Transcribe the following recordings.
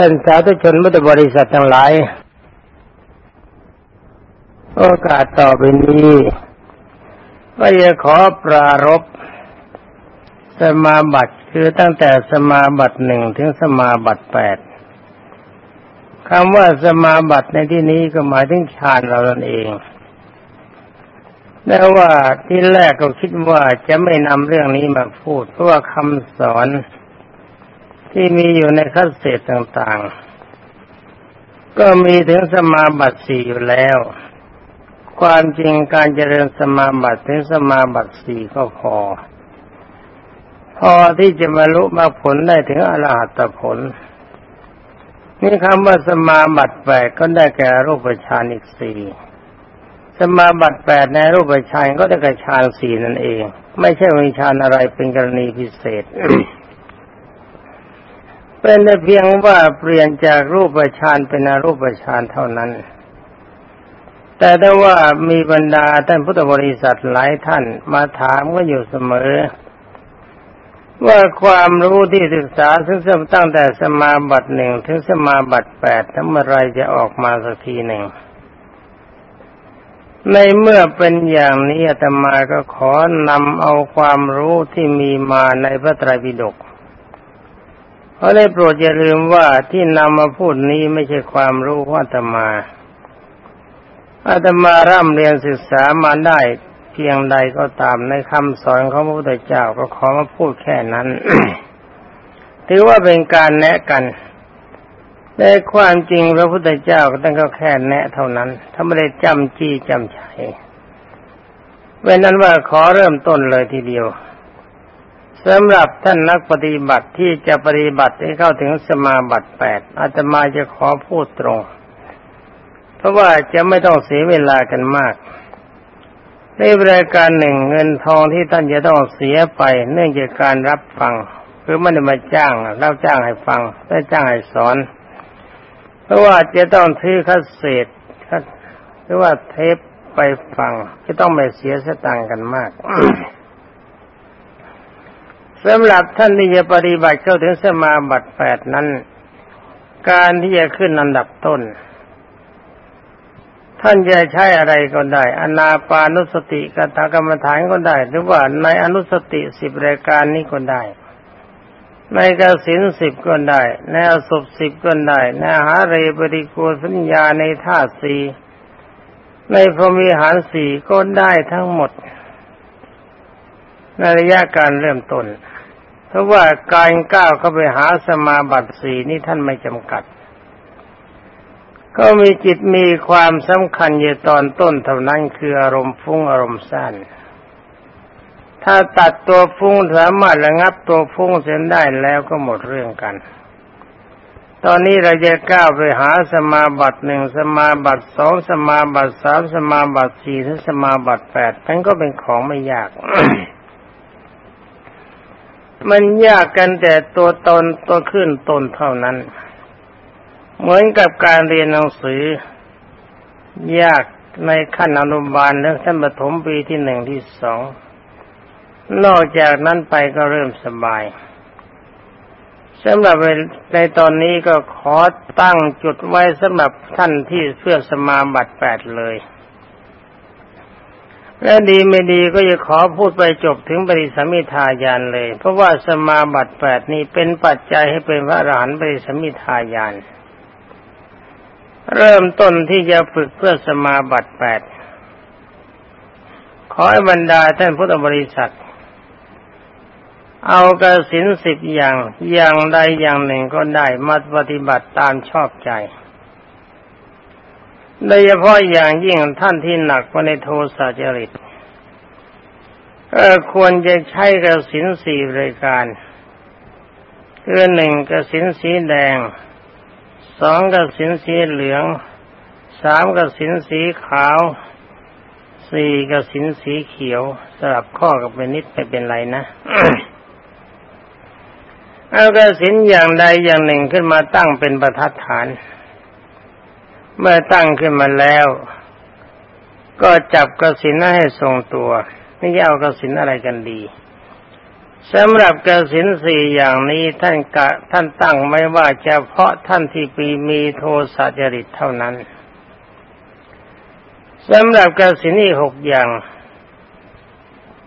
ท่านสาธุชนมุตบริษัททั้งหลาย โอกาสต่อไปนี้ก็จะขอปรารบสมาบัติคือตั้งแต่สมาบัติหนึ่งถึงสมาบัติแปดคำว่าสมาบัติในที่นี้ก็หมายถึงฌานเรานั่นเองแล้วว่าที่แรกก็คิดว่าจะไม่นำเรื่องนี้มาพูด เพราะว่าคำสอน ที่มีอยู่ในคัสเศษต่างๆ ก็มีถึงสมาบัติสี่อยู่แล้ว ความจริงการเจริญสมาบัติถึงสมาบัติสี่ก็พอ พอที่จะมาลุมาผลได้ถึงอรหัตผล นี่คำว่าสมาบัติแปดก็ได้แก่รูปฌานอีกสี่สมาบัติแปดในรูปฌานก็ได้แก่ฌานสี่นั่นเอง ไม่ใช่วิชานอะไรเป็นกรณีพิเศษ เป็นแต่เพียงว่าเปลี่ยนจากรูปฌานเป็นอรูปฌานเท่านั้น แต่ถ้าว่ามีบรรดาท่านพุทธบริษัทหลายท่านมาถามก็อยู่เสมอ ว่าความรู้ที่ศึกษาซึ่งตั้งแต่สมาบัติหนึ่งถึงสมาบัติแปดทั้งเมื่อไรจะออกมาสักทีหนึ่งในเมื่อเป็นอย่างนี้อาตมาก็ขอนำเอาความรู้ที่มีมาในพระไตรปิฎก เพราได้โปรดอย่าลืมว่าที่นำมาพูดนี้ไม่ใช่ความรู้ของอาตมา อาตมาร่ำเรียนศึกษามาได้เพียงใดก็ตามในคำสอนของพระพุทธเจ้าก็ขอมาพูดแค่นั้น ถือว่าเป็นการแนะกันแต่ความจริงพระพุทธเจ้าก็ต้องก็แค่แนะเท่านั้น ถ้าไม่ได้จำจี้จำชัยเว้นนั้นว่าขอเริ่มต้นเลยทีเดียว สำหรับท่านนักปฏิบัติที่จะปฏิบัติให้เข้าถึงสมาบัติแปดอาตมาจะขอพูดตรง เพราะว่าจะไม่ต้องเสียเวลากันมาก ในรายการหนึ่งเงินทองที่ท่านจะต้องเสียไป เนื่องจากการรับฟังคือไม่ได้มาจ้างเราจ้างให้ฟังได้จ้างให้สอน เพราะว่าจะต้องทื่อคัสเศษหรือว่าเทปไปฟังจะต้องไม่เสียสตังค์กันมาก สำหรับท่านที่จะปฏิบัติเข้าถึงสมาบัติแปดนั้น การที่จะขึ้นอันดับต้น ท่านจะใช้อะไรก็ได้ อนาปานุสติกตากรรมฐานก็ได้ หรือว่าในอนุสติสิบรายการนี้ก็ได้ ในกสินสิบก็ได้ในอสุปสิบก็ได้ในหาเรปริโกสัญญาในธาตุสี่ในพรมีหารสี่ก็ได้ทั้งหมดในระยะการเริ่มต้น เพราะว่าการก้าวเข้าไปหาสมาบัติสีนี่ท่านไม่จำกัด ก็มีจิตมีความสำคัญอยู่ตอนต้นเท่านั้นคืออารมณ์ฟุ้งอารมณ์สั้น ถ้าตัดตัวฟุ้งสามารถระงับตัวฟุ้งเสียได้แล้วก็หมดเรื่องกัน ตอนนี้เราจะก้าวไปหาสมาบัติหนึ่งสมาบัติสองสมาบัติสามสมาบัติสี่ถึงสมาบัติแปดทั้งก็เป็นของไม่ยาก มันยากกันแต่ตัวตนตัวขึ้นตนเท่านั้น เหมือนกับการเรียนหนังสือ ยากในขั้นอนุบาลและขั้นปฐมปีที่หนึ่งที่สอง นอกจากนั้นไปก็เริ่มสบายสำหรับในตอนนี้ก็ขอตั้งจุดไว้สำหรับท่านที่เพื่อสมาบัติแปดเลย และดีไม่ดีก็จะขอพูดไปจบถึงปริสมิทายานเลย เพราะว่าสมาบัติแปดนี้เป็นปัจจัยให้เป็นพระอรหันต์ปริสมิทายาน เริ่มต้นที่จะฝึกเพื่อสมาบัติแปดขอให้บรรดาท่านพุทธบริษัท เอากระสินสิบอย่างอย่างใดอย่างหนึ่งก็ได้มาปฏิบัติตามชอบใจ โดยเฉพาะอย่างยิ่งท่านที่หนักไปในโทสะจริตก็ควรจะใช้กระสินสี่รายการคือหนึ่งกระสินสีแดงสองกระสินสีเหลืองสามกระสินสีขาวสี่กระสินสีเขียวสลับข้อกับเป็นนิดไม่เป็นไรนะเอากระสินอย่างใดอย่างหนึ่งขึ้นมาตั้งเป็นประทัดฐาน เมื่อตั้งขึ้นมาแล้ว ก็จับกระสินให้ทรงตัวไม่เอากระสินอะไรกันดีสำหรับกสินสี่อย่างนี้ท่านกะท่านตั้งไม่ว่าเฉพาะท่านที่ปีมีโทสะจริตเท่านั้นสำหรับกสินอีหกอย่าง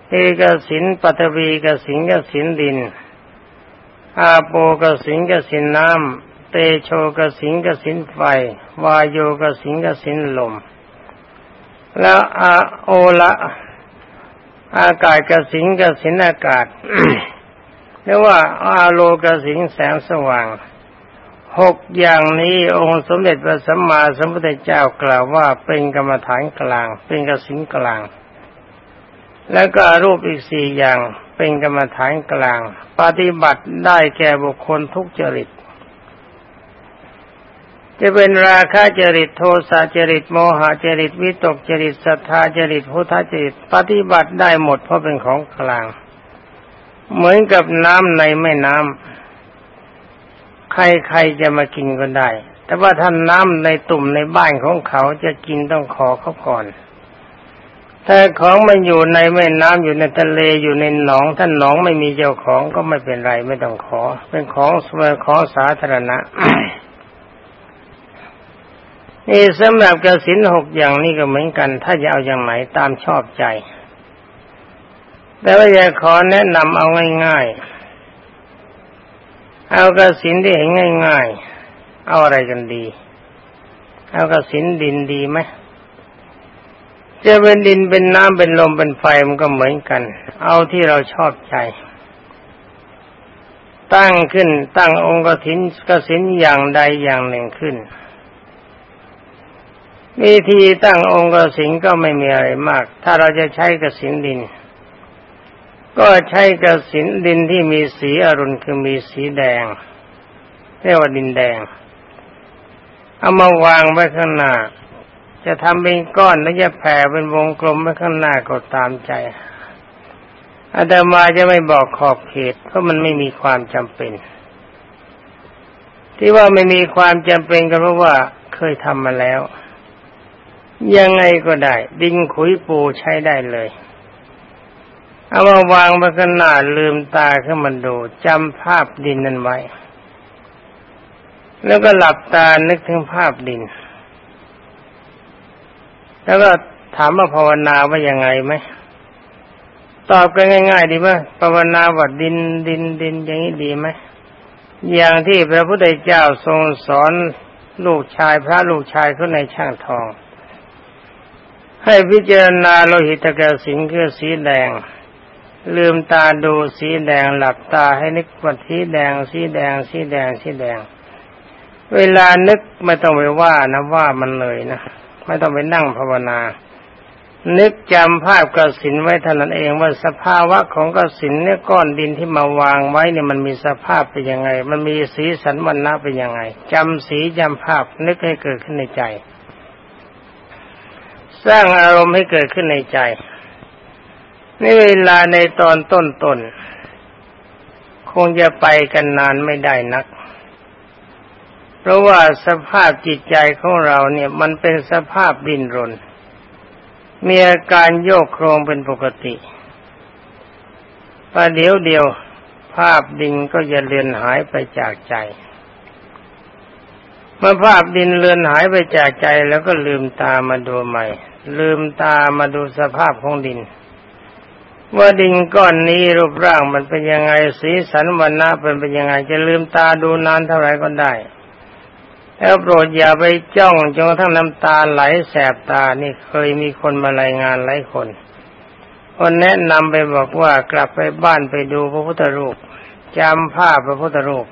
เอกสินปัตวีกสินกสินดิน อาโปกสินกสินน้ำ เตโชกสินกสินไฟ วายโยกสินกสินลม แล้วอาโอละอากาศกสิงกสินอากาศเรียกว่าอาโลกสิงแสงสว่างหกอย่างนี้องค์สมเด็จพระสัมมาสัมพุทธเจ้ากล่าวว่าเป็นกรรมฐานกลาง เป็นกสิงกลาง แล้วก็รูปอีกสี่อย่างเป็นกรรมฐานกลาง ปฏิบัติได้แก่บุคคลทุกจริต จะเป็นราคะจริตโทสะจริตโมหะจริตวิตกจริตศรัทธาจริตพุทธจริตปฏิบัติได้หมดเพราะเป็นของกลาง เหมือนกับน้ำในแม่น้ำใครๆจะมากินก็ได้ แต่ว่าท่านน้ำในตุ่มในบ้านของเขาจะกินต้องขอเขาก่อนถ้าของมันอยู่ในแม่น้ำอยู่ในทะเลอยู่ในหนองท่านหนองไม่มีเจ้าของก็ไม่เป็นไรไม่ต้องขอ เป็นของสวยของสาธารณะ นี่สำหรับกสินหกอย่างนี้ก็เหมือนกัน ถ้าจะเอาอย่างไหนตามชอบใจ แต่ว่าอยากขอแนะนำเอาง่ายๆ เอากสินที่เห็นง่าย ๆ เอาอะไรกันดี เอากสินดินดีไหมจะเป็นดินเป็นน้ำเป็นลมเป็นไฟมันก็เหมือนกัน เอาที่เราชอบใจ ตั้งขึ้นตั้งองค์กสินกสินอย่างใดอย่างหนึ่งขึ้น วิธีตั้งองค์กสิงก็ไม่มีอะไรมาก ถ้าเราจะใช้กสินดิน ก็ใช้กสินดินที่มีสีอรุณคือมีสีแดงเรียกว่าดินแดง เอามาวางไว้ข้างหน้า จะทำเป็นก้อนแล้วจะแผ่เป็นวงกลมไว้ข้างหน้าก็ตามใจอาตมาจะไม่บอกขอบเขตเพราะมันไม่มีความจำเป็น ที่ว่าไม่มีความจำเป็นก็เพราะว่าเคยทำมาแล้ว ยังไงก็ได้ ดินขุยปูใช้ได้เลย เอามาวางไว้ขนาดลืมตาขึ้นมาดูจำภาพดินนั้นไว้ แล้วก็หลับตานึกถึงภาพดิน แล้วก็ถามว่าภาวนาว่ายังไงไหมตอบกันง่าย ๆ ดีไหมภาวนาว่าดินดินดินอย่างนี้ดีไหมอย่างที่พระพุทธเจ้าทรงสอนลูกชายพระลูกชายเขาในช่างทอง ให้พิจารณาโลหิตกสิงคือสีแดง ลืมตาดูสีแดงหลับตาให้นึกว่าสีแดง สีแดง สีแดง สีแดง เวลานึกไม่ต้องไปว่านะว่ามันเลยนะไม่ต้องไปนั่งภาวนา นึกจำภาพกสินไว้เท่านั้นเองว่าสภาวะของกสินเนี่ยก้อนดินที่มาวางไว้เนี่ยมันมีสภาพเป็นยังไง มันมีสีสันวันณะเป็นยังไงจำสีจำภาพนึกให้เกิดขึ้นในใจ สร้างอารมณ์ให้เกิดขึ้นในใจ ในเวลาในตอนต้นๆคงจะไปกันนานไม่ได้นัก เพราะว่าสภาพจิตใจของเราเนี่ยมันเป็นสภาพดินรน มีอาการโยกโครงเป็นปกติประเดี๋ยวเดียวภาพดินก็จะเลือนหายไปจากใจ เมื่อภาพดินเลือนหายไปจากใจแล้วก็ลืมตามาดูใหม่ ลืมตามาดูสภาพของดิน ว่าดินก้อนนี้รูปร่างมันเป็นยังไงสีสันวันณะเป็นเป็นยังไง จะลืมตาดูนานเท่าไหร่ก็ได้แล้วโปรดอย่าไปจ้องจนกระทั่งน้ำตาไหลแสบตานี่เคยมีคนมารายงานหลายคนคนแนะนำไปบอกว่ากลับไปบ้านไปดูพระพุทธรูปจำภาพพระพุทธรูป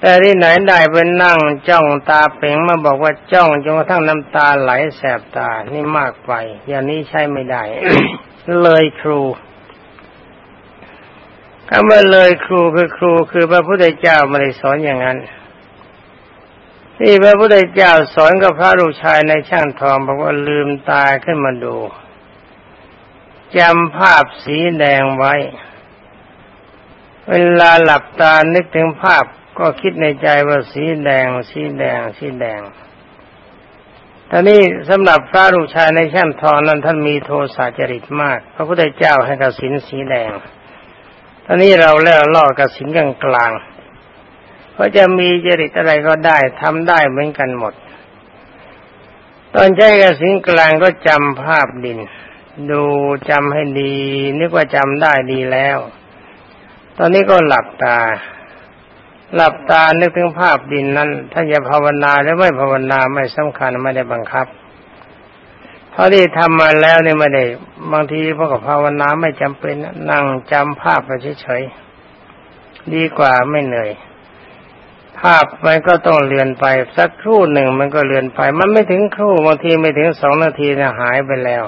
แต่ที่ไหนได้เป็นนั่งจ้องตาเป่งมาบอกว่าจ้องจนกระทั่งน้ำตาไหลแสบตา นี่มากไป อย่างนี้ใช้ไม่ได้ เลยครูคำว่าเลยครูคือครูคือพระพุทธเจ้าไม่ได้สอนอย่างนั้นที่พระพุทธเจ้าสอนกับพระลูกชายในช่างทองบอกว่าลืมตาขึ้นมาดูจำภาพสีแดงไว้ เวลาหลับตานึกถึงภาพ ก็คิดในใจว่าสีแดง สีแดง สีแดงตอนนี้สำหรับพระลูกชายในแช่างทองนั้นท่านมีโทสะจริตมาก พระพุทธเจ้าให้กสินสีแดง ตอนนี้เราเล่าล่อกสิงกลางกลางเพราะจะมีจริตอะไรก็ได้ทำได้เหมือนกันหมด ตอนใช้กสิงกลางก็จำภาพดิน ดูจำให้ดี นึกว่าจำได้ดีแล้ว ตอนนี้ก็หลับตา หลับตานึกถึงภาพดินนั้น ถ้าจะภาวนาหรือไม่ภาวนาไม่สำคัญไม่ได้บังคับพราะที่ทำมาแล้วเนี่ยไม่ได้ บางทีพวกกับภาวนาไม่จำเป็นนั่งจำภาพไปเฉยๆดีกว่าไม่เหนื่อย ภาพมันก็ต้องเลือนไปสักครู่หนึ่งมันก็เลือนไป มันไม่ถึงครู่บางทีไม่ถึงสองนาทีนะหายไปแล้ว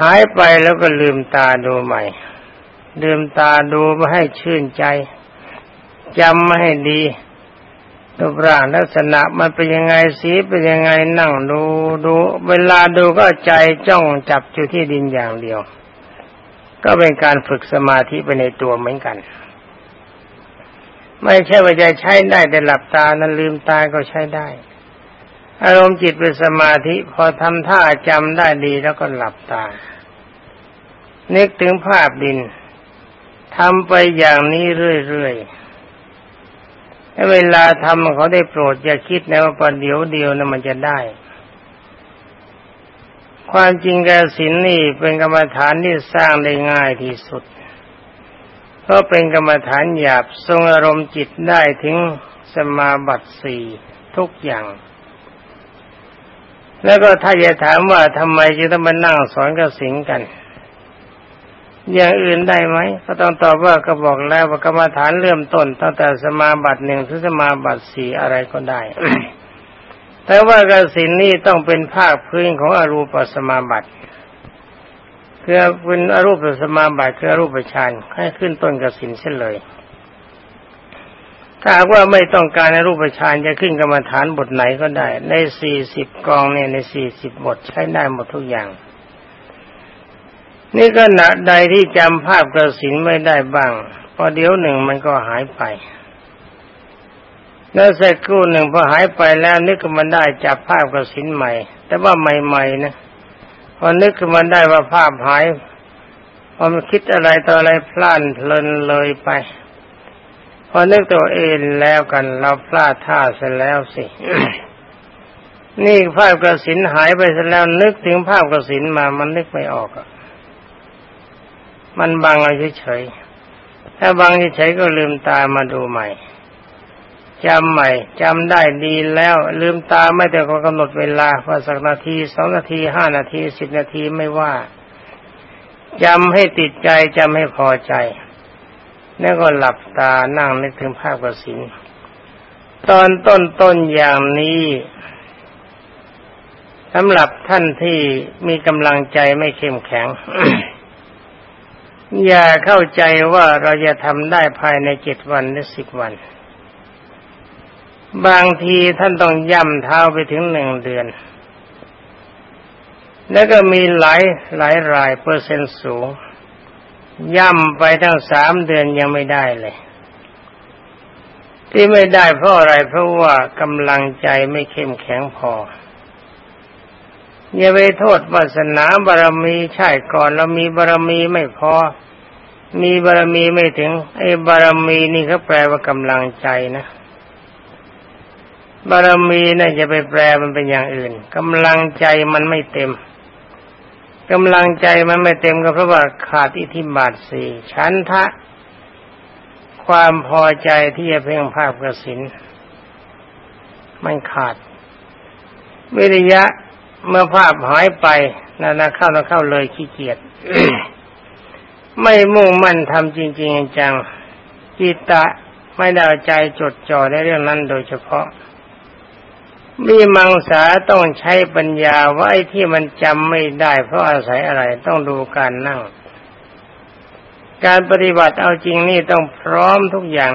หายไปแล้วก็ลืมตาดูใหม่ ลืมตาดูมาให้ชื่นใจ จำมาให้ดีรูปร่างลักษณะมันเป็นยังไงสีเป็นยังไงนั่งดูดูเวลาดูก็ใจจ้องจับอยู่ที่ดินอย่างเดียว ก็เป็นการฝึกสมาธิไปในตัวเหมือนกัน ไม่ใช่ว่าจะใช้ได้แต่หลับตานั้นลืมตาก็ใช้ได้ อารมณ์จิตเป็นสมาธิ พอทำท่าจำได้ดีแล้วก็หลับตา นึกถึงภาพดินทำไปอย่างนี้เรื่อยๆ เวลาทำเขาได้โปรดอย่าคิดนะว่าประเดี๋ยวเดียวนะมันจะได้ ความจริงกสินนี่เป็นกรรมฐานที่สร้างได้ง่ายที่สุด เพราะเป็นกรรมฐานหยาบทรงอารมณ์จิตได้ถึงสมาบัติสี่ทุกอย่างแล้วก็ถ้าจะถามว่าทำไมจึงต้องมานั่งสอนกสินกัน อย่างอื่นได้ไหมก็ต้องตอบว่าก็บอกแล้วว่ากรรมฐานเริ่มต้นตั้งแต่สมาบัติหนึ่งถึงสมาบัติสี่อะไรก็ได้ แต่ว่ากสินนี้ต้องเป็นภาคพื้นของอรูปสมาบัติคือเป็นอรูปสมาบัติคืออรูปฌานให้ขึ้นต้นกสินเช่นเลย ถ้าว่าไม่ต้องการอรูปฌานจะขึ้นกรรมฐานบทไหนก็ได้ ในสี่สิบกองเนี่ยในสี่สิบบทใช้ได้หมดทุกอย่าง นี่ก็หนะใดที่จำภาพกระสินไม่ได้บ้างพอเดี๋ยวหนึ่งมันก็หายไป แล้วสักครู่หนึ่งพอหายไปแล้วนึกขึ้นมาได้จับภาพกระสินใหม่ แต่ว่าใหม่ๆนะพอนึกขึ้นมาได้ว่าภาพหายพอมันคิดอะไรต่ออะไรพลาดเพลินเลยไป พอนึกตัวเองแล้วกันเราพลาดท่าเสร็จแล้วสิ นี่ภาพกระสินหายไปเสร็จแล้วนึกถึงภาพกระสินมามันนึกไม่ออกอะ มันบังเอาเฉยๆถ้าบังเฉยๆก็ลืมตามาดูใหม่จำใหม่จำได้ดีแล้ว ลืมตาไม่แต่ก็กำหนดเวลาว่าสักนาทีสองนาทีห้านาทีสิบนาทีไม่ว่าจำให้ติดใจจำให้พอใจ แล้วก็หลับตานั่งนึกถึงภาพกสินตอนต้นต้นอย่างนี้สำหรับท่านที่มีกำลังใจไม่เข้มแข็ง อย่าเข้าใจว่าเราจะทำได้ภายในเจ็ดวันหรือสิบวัน บางทีท่านต้องย่ำเท้าไปถึงหนึ่งเดือน แล้วก็มีหลายหลายรายเปอร์เซ็นต์สูง ย่ำไปทั้งสามเดือนยังไม่ได้เลย ที่ไม่ได้เพราะอะไรเพราะว่ากำลังใจไม่เข้มแข็งพอ อย่าไปโทษวาสนาบารมีใช่ก่อนเรามีบารมีไม่พอ มีบารมีไม่ถึง ไอ้บารมีนี่เขาแปลว่ากำลังใจนะบารมีนะ่ะจะไปแปลมันเป็นอย่างอื่นกำลังใจมันไม่เต็มกำลังใจมันไม่เต็มก็เพราะว่าขาดอิทธิบาทสี่ชั้นทะ ความพอใจที่จะเพ่งภาพกระสินมันขาดวิริยะ เมื่อภาพหายไปนานาเข้านาเข้าเลยขี้เกียจไม่มุ่งมั่นทำจริง ๆ จังจิตตะไม่ได้ใจจดจ่อในเรื่องนั้นโดยเฉพาะมีมังสาต้องใช้ปัญญาว่าไอ้ที่มันจำไม่ได้ เพราะอาศัยอะไรต้องดูการนั่ง การปฏิบัติเอาจริงนี่ต้องพร้อมทุกอย่าง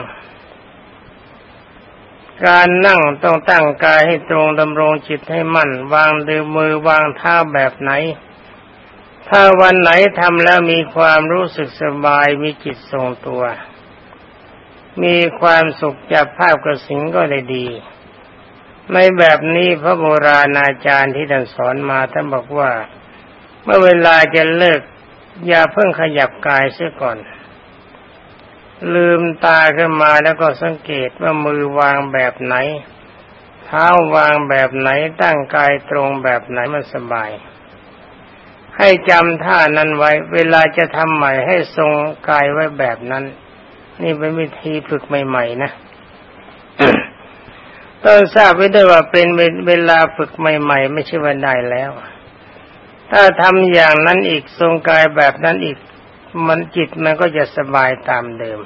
การนั่งต้องตั้งกายให้ตรงดำรงจิตให้มั่น วางดือมือวางเท้าแบบไหน ถ้าวันไหนทำแล้วมีความรู้สึกสบายมีจิตทรงตัว มีความสุขจากภาพกระสิงก็ได้ดี ในแบบนี้พระโบราณอาจารย์ที่ท่านสอนมาท่านบอกว่า เมื่อเวลาจะเลิก อย่าเพิ่งขยับกายเสียก่อน ลืมตาขึ้นมาแล้วก็สังเกตว่ามือวางแบบไหน เท้าวางแบบไหนตั้งกายตรงแบบไหนมันสบาย ให้จำท่านั้นไว้ เวลาจะทำใหม่ให้ทรงกายไว้แบบนั้น นี่เป็นวิธีฝึกใหม่ ๆ นะต้องทราบไว้ด้วยว่าเป็นเวลาฝึกใหม่ ๆ ไม่ใช่ว่าได้แล้ว ถ้าทำอย่างนั้นอีกทรงกายแบบนั้นอีก มันจิตมันก็จะสบายตามเดิม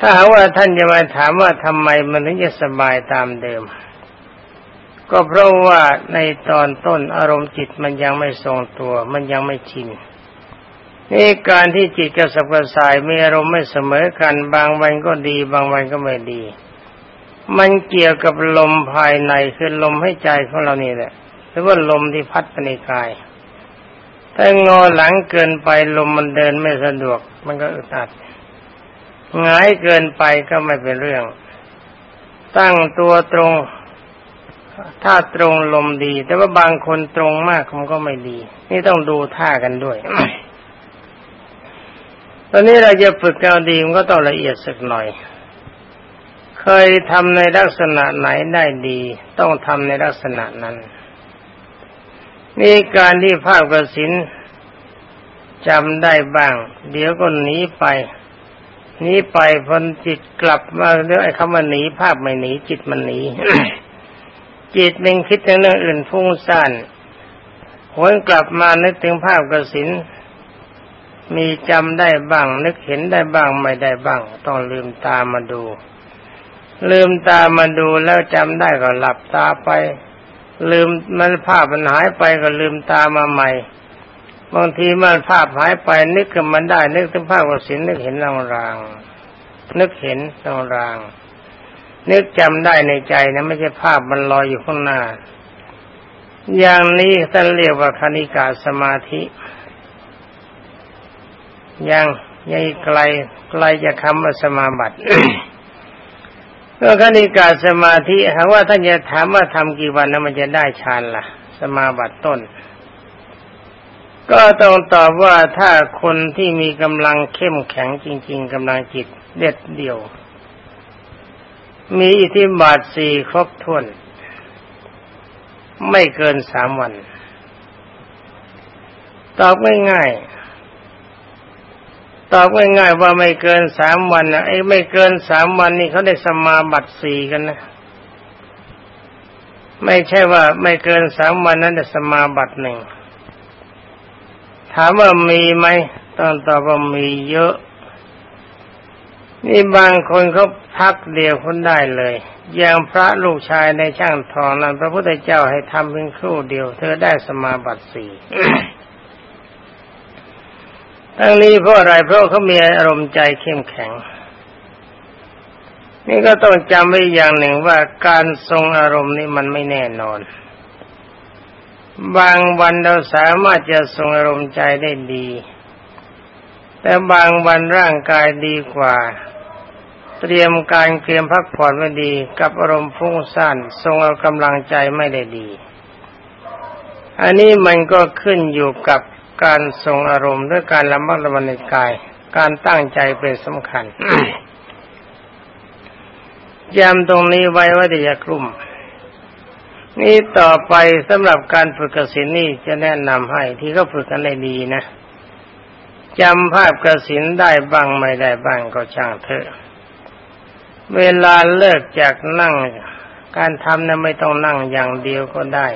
ถ้าหาว่าท่านจะมาถามว่าทำไมมันถึงจะสบายตามเดิม ก็เพราะว่าในตอนต้นอารมณ์จิตมันยังไม่ทรงตัว มันยังไม่ชินนี่การที่จิตกับสับกระสายมีอารมณ์ไม่เสมอกัน บางวันก็ดี บางวันก็ไม่ดี มันเกี่ยวกับลมภายในคือลมให้ใจของเรานี่แหละหรือว่าลมที่พัดไปในกาย ถ้างอหลังเกินไปลมมันเดินไม่สะดวก มันก็อึดอัดงายเกินไปก็ไม่เป็นเรื่อง ตั้งตัวตรง ถ้าตรงลมดี แต่ว่าบางคนตรงมากมันก็ไม่ดี นี่ต้องดูท่ากันด้วย ตอนนี้เราจะฝึกเอาดีมันก็ต้องละเอียดสักหน่อย เคยทำในลักษณะไหนได้ดี ต้องทำในลักษณะนั้น นี่การที่ภาพกระสินจำได้บ้าง เดี๋ยวก็หนีไปหนีไปพนจิตกลับมาเรื่องไอ้คำว่าหนีภาพไม่หนีจิตมันหนีจิตมันคิดถึงเรื่องอื่นฟุ้งซ่านหวนกลับมานึกถึงภาพกระสินมีจำได้บ้าง นึกเห็นได้บ้างไม่ได้บ้าง ต้องลืมตามาดู ลืมตามาดูแล้วจำได้ก็หลับตาไป ลืมมันภาพมันหายไปก็ลืมตามาใหม่ บางทีมันภาพหายไปนึกกับมันได้ นึกถึงภาพกสินนึกเห็นรางรางนึกเห็นรางรางนึกจำได้ในใจนะไม่ใช่ภาพมันลอยอยู่ข้างหน้า อย่างนี้ท่านเรียกว่าคณิกาสมาธิ ยังยังไกลไกลจะคำว่าสมาบัติ ก็คณิกาสมาธิหากว่าท่านจะถามว่าทำกี่วันแล้วมันจะได้ฌานละ่ะ สมาบัติต้น ก็ต้องตอบว่าถ้าคนที่มีกำลังเข้มแข็งจริง ๆกำลังจิตเด็ดเดี่ยว มีอิทธิบาทสี่ครบถ้วน ไม่เกินสามวัน ตอบง่ายๆ ตอบง่ายๆว่าไม่เกินสามวันนะไอ้ไม่เกินสามวันนี่เขาได้สมาบัติสี่กันนะ ไม่ใช่ว่าไม่เกินสามวันนั้นได้สมาบัติหนึ่งถามว่ามีไหมต้องตอบว่ามีเยอะ นี่บางคนเขาพักเดียวคนได้เลย อย่างพระลูกชายในช่างทองนั้น พระพุทธเจ้าให้ทำเพียงครู่เดียว เธอได้สมาบัติสี่ ทั้งนี้เพราะอะไรเพราะเขามีอารมณ์ใจเข้มแข็ง นี่ก็ต้องจำไว้อย่างหนึ่งว่าการทรงอารมณ์นี่มันไม่แน่นอน บางวันเราสามารถจะทรงอารมณ์ใจได้ดี แต่บางวันร่างกายดีกว่า เตรียมการเตรียมพักผ่อนไม่ดี กับอารมณ์ฟุ้งซ่านทรงเอากำลังใจไม่ได้ดีอันนี้มันก็ขึ้นอยู่กับ การทรงอารมณ์ด้วยการระมัดระวังในกาย การตั้งใจเป็นสำคัญยำตรงนี้ไว้ว่าจะกลุ่ม นี่ต่อไปสำหรับการฝึกกสินนี่จะแนะนำให้ที่เขาฝึกกันได้ดีนะจำภาพกสินได้บ้างไม่ได้บ้างก็ช่างเถอะ เวลาเลิกจากนั่ง การทำนั้นไม่ต้องนั่งอย่างเดียวก็ได้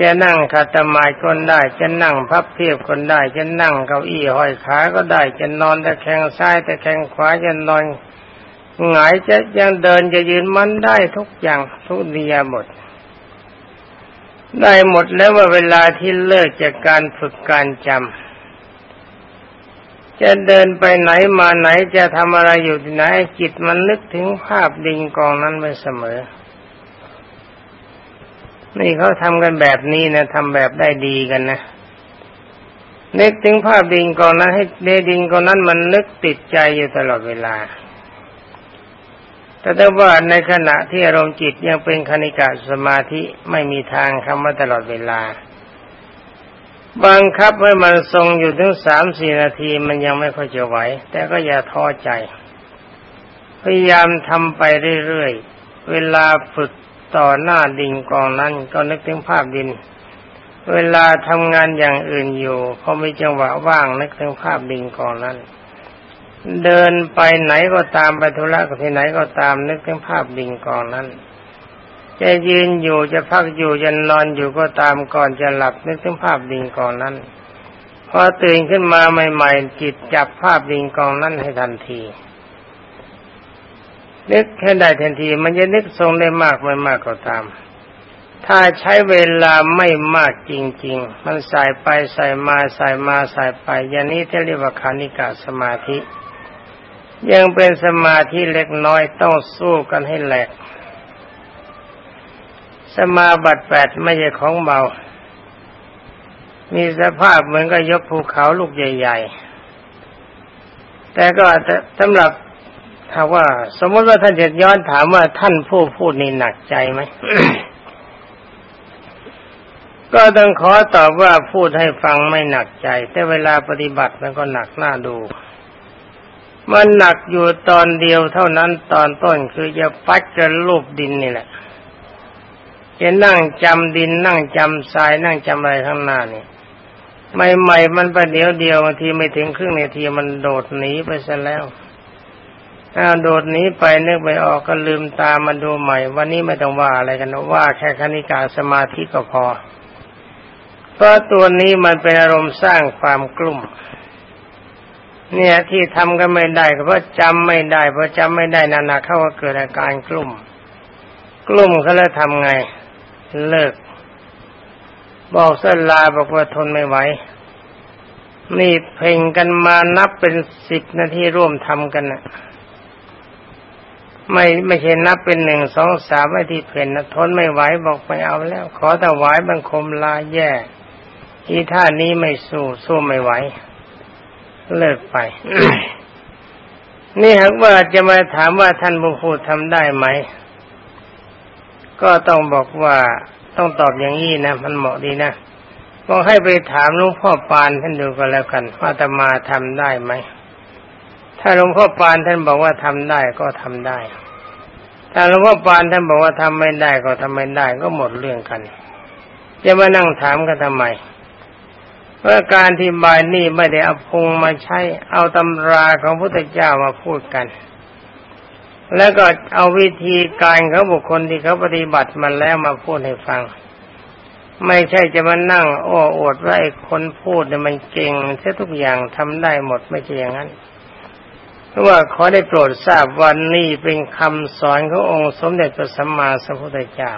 จะนั่งคาตมาคนได้ จะนั่งพับเพียบคนได้ จะนั่งเก้าอี้ห้อยขาก็ได้ จะนอนตะแคงซ้ายตะแคงขวาจะนอนหงายจะยังเดินจะยืนมันได้ทุกอย่างทุกนิยาหมด ได้หมดแล้วว่าเวลาที่เลิกจากการฝึกการจำจะเดินไปไหนมาไหนจะทำอะไรอยู่ที่ไหนจิตมันนึกถึงภาพดิงกองนั้นไว้เสมอ นี่เขาทำกันแบบนี้นะทำแบบได้ดีกันนะนึกถึงภาพดิงก่อนนั้นให้เดดิงก่อนนั้นมันนึกติดใจอยู่ตลอดเวลา แต่ถ้าว่าในขณะที่อารมณ์จิตยังเป็นคณิกาสมาธิไม่มีทางคำว่าตลอดเวลา บังคับให้มันทรงอยู่ถึงสามสี่นาทีมันยังไม่ค่อยจะไหว แต่ก็อย่าท้อใจ พยายามทำไปเรื่อยๆ เวลาฝึก ต่อหน้าดินกองนั้นก็นึกถึงภาพดิน เวลาทำงานอย่างอื่นอยู่พอมีจังหวะว่างนึกถึงภาพดินกองนั้น เดินไปไหนก็ตามไปธุระกับที่ไหนก็ตามนึกถึงภาพดินกองนั้น จะยืนอยู่จะพักอยู่จะนอนอยู่ก็ตามก่อนจะหลับนึกถึงภาพดิงกองนั้นพอตื่นขึ้นมาใหม่ ๆ จิตจับภาพดิงกองนั้นให้ทันที นึกให้ได้ทันที มันจะนึกทรงได้มากไม่มากก็ตาม ถ้าใช้เวลาไม่มากจริง ๆ มันใส่ไปใส่มาใส่มาใส่ไป อย่างนี้ที่เรียกว่าคานิกาสมาธิ ยังเป็นสมาธิเล็กน้อยต้องสู้กันให้แหลก สมาบัติแปดไม่ใช่ของเบา มีสภาพเหมือนกับยกภูเขาลูกใหญ่ ๆแต่ก็สำหรับ ถ้าว่า สมมติว่าท่านจะย้อนถามว่าท่านผู้พูดนี่หนักใจไหมก็ต้องขอตอบว่าพูดให้ฟังไม่หนักใจ แต่เวลาปฏิบัติมันก็หนักหน้าดู มันหนักอยู่ตอนเดียวเท่านั้นตอนต้นคือจะปัดกระลูบดินนี่แหละจะนั่งจำดินนั่งจำทรายนั่งจำอะไรข้างหน้านี่ใหม่ๆมันประเดี๋ยวเดียวบางทีไม่ถึงครึ่งนาทีมันโดดหนีไปซะแล้ว ถ้าโดดหนีไปนึกไปออกก็ลืมตามาดูใหม่ วันนี้ไม่ต้องว่าอะไรกันนะว่าแค่คณิกาสมาธิก็พอ เพราะตัวนี้มันเป็นอารมณ์สร้างความกลุ่ม เนี่ยที่ทำก็ไม่ได้เพราะจำไม่ได้เพราะจำไม่ได้นานๆเข้าก็เกิดอาการกลุ่ม กลุ่มเขาแล้วทำไง เลิก บอกสลาบอกว่าทนไม่ไหวนี่เพ่งกันมานับเป็นสิบนาทีร่วมทำกันนะ ไม่ไม่ใช่นับเป็นหนึ่งสองสามนาทีเพ่นนะทนไม่ไหวบอกไปเอาแล้ว ขอถวายบังคมลาแย่ที่ท่านี้ไม่สู้สู้ไม่ไหว เลิกไป นี่หากว่าจะมาถามว่าท่านบุพูดทำได้ไหม ก็ต้องบอกว่าต้องตอบอย่างนี้นะ มันเหมาะดีนะก็ให้ไปถามหลวงพ่อปานท่านดูก็แล้วกันว่าจะมาทำได้ไหม ถ้าหลวงพ่อปานท่านบอกว่าทำได้ก็ทำได้ ถ้าหลวงพ่อปานท่านบอกว่าทำไม่ได้ก็ทำไม่ได้ก็หมดเรื่องกัน จะมานั่งถามกันทำไมเพราะการที่บายนี่ไม่ได้เอาพงมาใช้ เอาตำราของพระพุทธเจ้ามาพูดกัน แล้วก็เอาวิธีการของบุคคลที่เขาปฏิบัติมาแล้วมาพูดให้ฟัง ไม่ใช่จะมานั่ง โอ้อวดว่าไอ้คนพูดเนี่ยมันเก่งเสียทุกอย่างทำได้หมดไม่ใช่อย่างนั้น ราะว่าขอได้โปรดทราบวันนี้เป็นคำสอนขององค์สมเด็จพระสัมมาสัมพุทธเจ้า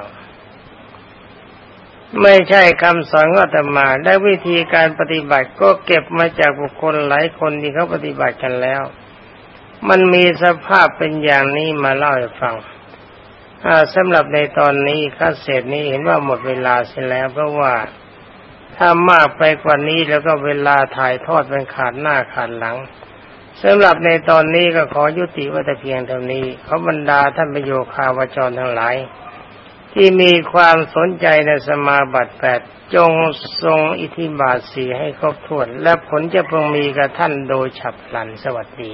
ไม่ใช่คำสอนของอาตมาได้วิธีการปฏิบัติก็เก็บมาจากบุคคลหลายคนที่เขาปฏิบัติกันแล้ว มันมีสภาพเป็นอย่างนี้มาเล่าให้ฟังสำหรับในตอนนี้ข้าเศษนี้เห็นว่าหมดเวลาเสียแล้ว เพราะว่าถ้ามากไปกว่านี้แล้วก็เวลาถ่ายทอดเป็นขาดหน้าขาดหลัง สำหรับในตอนนี้ก็ขอยุติว่าแต่เพียงเท่านี้ขอบรรดาท่านประโยคาวจรทั้งหลาย ที่มีความสนใจในสมาบัติแปดจงทรงอิทธิบาทสีให้ครบถ้วน และผลจะพึงมีกับท่านโดยฉับพลันสวัสดี